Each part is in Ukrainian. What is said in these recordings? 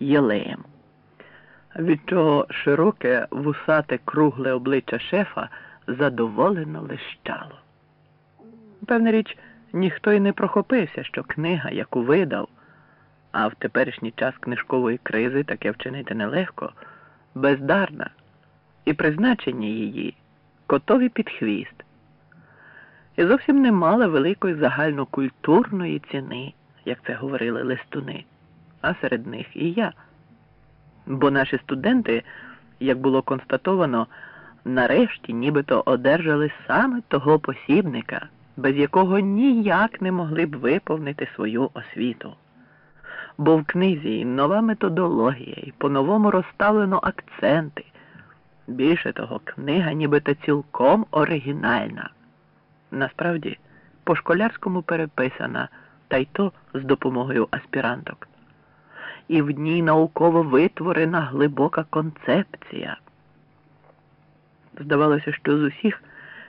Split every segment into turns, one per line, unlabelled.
єлеєм, від чого широке вусате кругле обличчя шефа задоволено лищало. Певна річ, ніхто й не прохопився, що книга, яку видав, а в теперішній час книжкової кризи таке вчинити нелегко, бездарна, і призначення її котові під хвіст. І зовсім не мала великої загальнокультурної ціни, як це говорили листуни, а серед них і я. Бо наші студенти, як було констатовано, нарешті нібито одержали саме того посібника, без якого ніяк не могли б виповнити свою освіту. Бо в книзі нова методологія і по-новому розставлено акценти. Більше того, книга нібито цілком оригінальна. Насправді, по школярському переписана, та й то з допомогою аспіранток. І в ній науково витворена глибока концепція. Здавалося, що з усіх,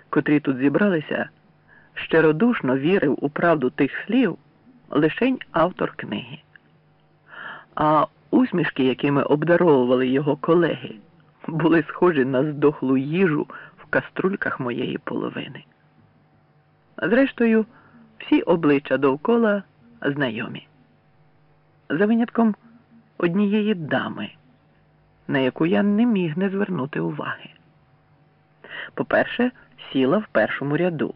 котрі тут зібралися, щиродушно вірив у правду тих слів лишень автор книги. А усмішки, якими обдаровували його колеги, були схожі на здохлу їжу в каструльках моєї половини. Зрештою, всі обличчя довкола знайомі. За винятком однієї дами, на яку я не міг не звернути уваги. По-перше, сіла в першому ряду.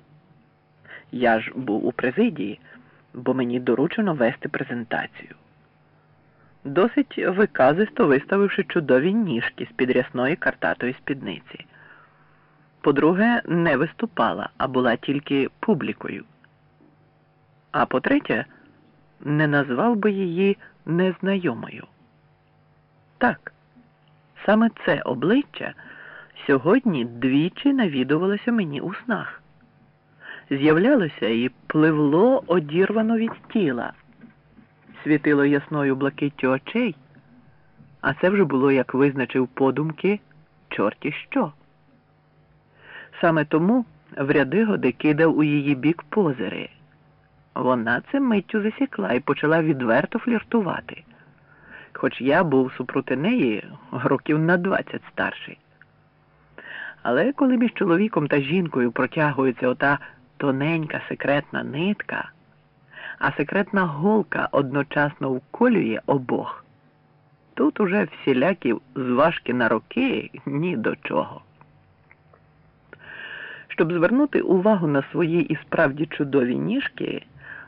Я ж був у президії, бо мені доручено вести презентацію. Досить виказисто виставивши чудові ніжки з під рясної картатої спідниці. По-друге, не виступала, а була тільки публікою. А по-третє, не назвав би її незнайомою. Так, саме це обличчя сьогодні двічі навідувалося мені у снах. З'являлося і пливло одірвано від тіла, світило ясною блакиттю очей, а це вже було, як визначив подумки, чорті що. Саме тому в ряди годи кидав у її бік позири. Вона це миттю засікла і почала відверто фліртувати. Хоч я був супроти неї років на двадцять старший. Але коли між чоловіком та жінкою протягується ота тоненька секретна нитка, а секретна голка одночасно вколює обох, тут уже всілякі зважки на роки ні до чого. Щоб звернути увагу на свої і справді чудові ніжки,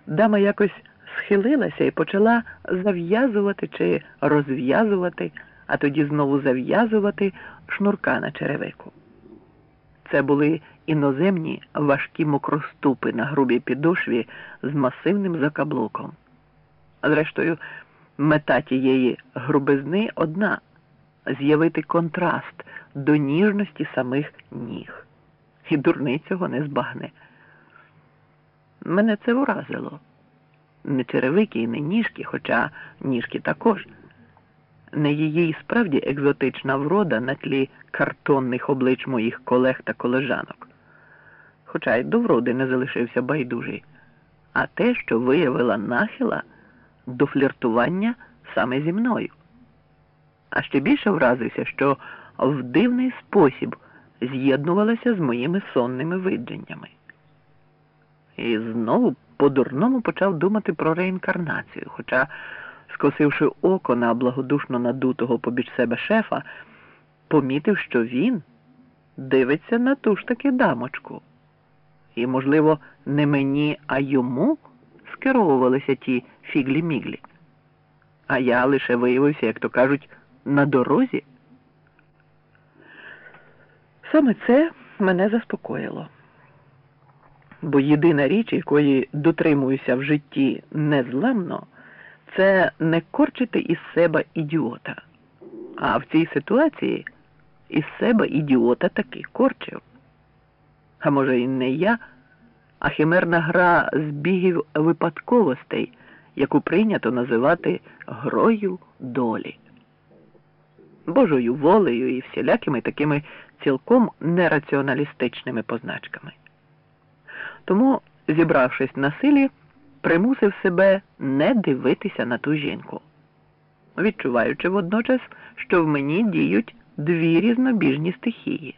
дама якось схилилася і почала зав'язувати чи розв'язувати, а тоді знову зав'язувати шнурка на черевику. Це були іноземні важкі мокроступи на грубій підошві з масивним закаблуком. Зрештою, мета тієї грубизни одна з'явити контраст до ніжності самих ніг. І дурний цього не збагне. Мене це вразило. Не черевики і не ніжки, хоча ніжки також не її справді екзотична врода на тлі картонних облич моїх колег та колежанок, хоча й до вроди не залишився байдужий, а те, що виявила нахила до фліртування саме зі мною. А ще більше вразився, що в дивний спосіб з'єднувалася з моїми сонними видженнями. І знову по-дурному почав думати про реінкарнацію, хоча скосивши око на благодушно надутого побіч себе шефа, помітив, що він дивиться на ту ж таки дамочку. І, можливо, не мені, а йому скеровувалися ті фіглі-міглі. А я лише виявився, як то кажуть, на дорозі. Саме це мене заспокоїло. Бо єдина річ, якої дотримуюся в житті незламно, це не корчити із себе ідіота. А в цій ситуації із себе ідіота таки корчив. А може, і не я, а химерна гра збігів випадковостей, яку прийнято називати грою долі, Божою волею і всілякими такими цілком нераціоналістичними позначками. Тому, зібравшись на силі, примусив себе не дивитися на ту жінку. відчуваючи водночас, що в мені діють дві різнобіжні стихії.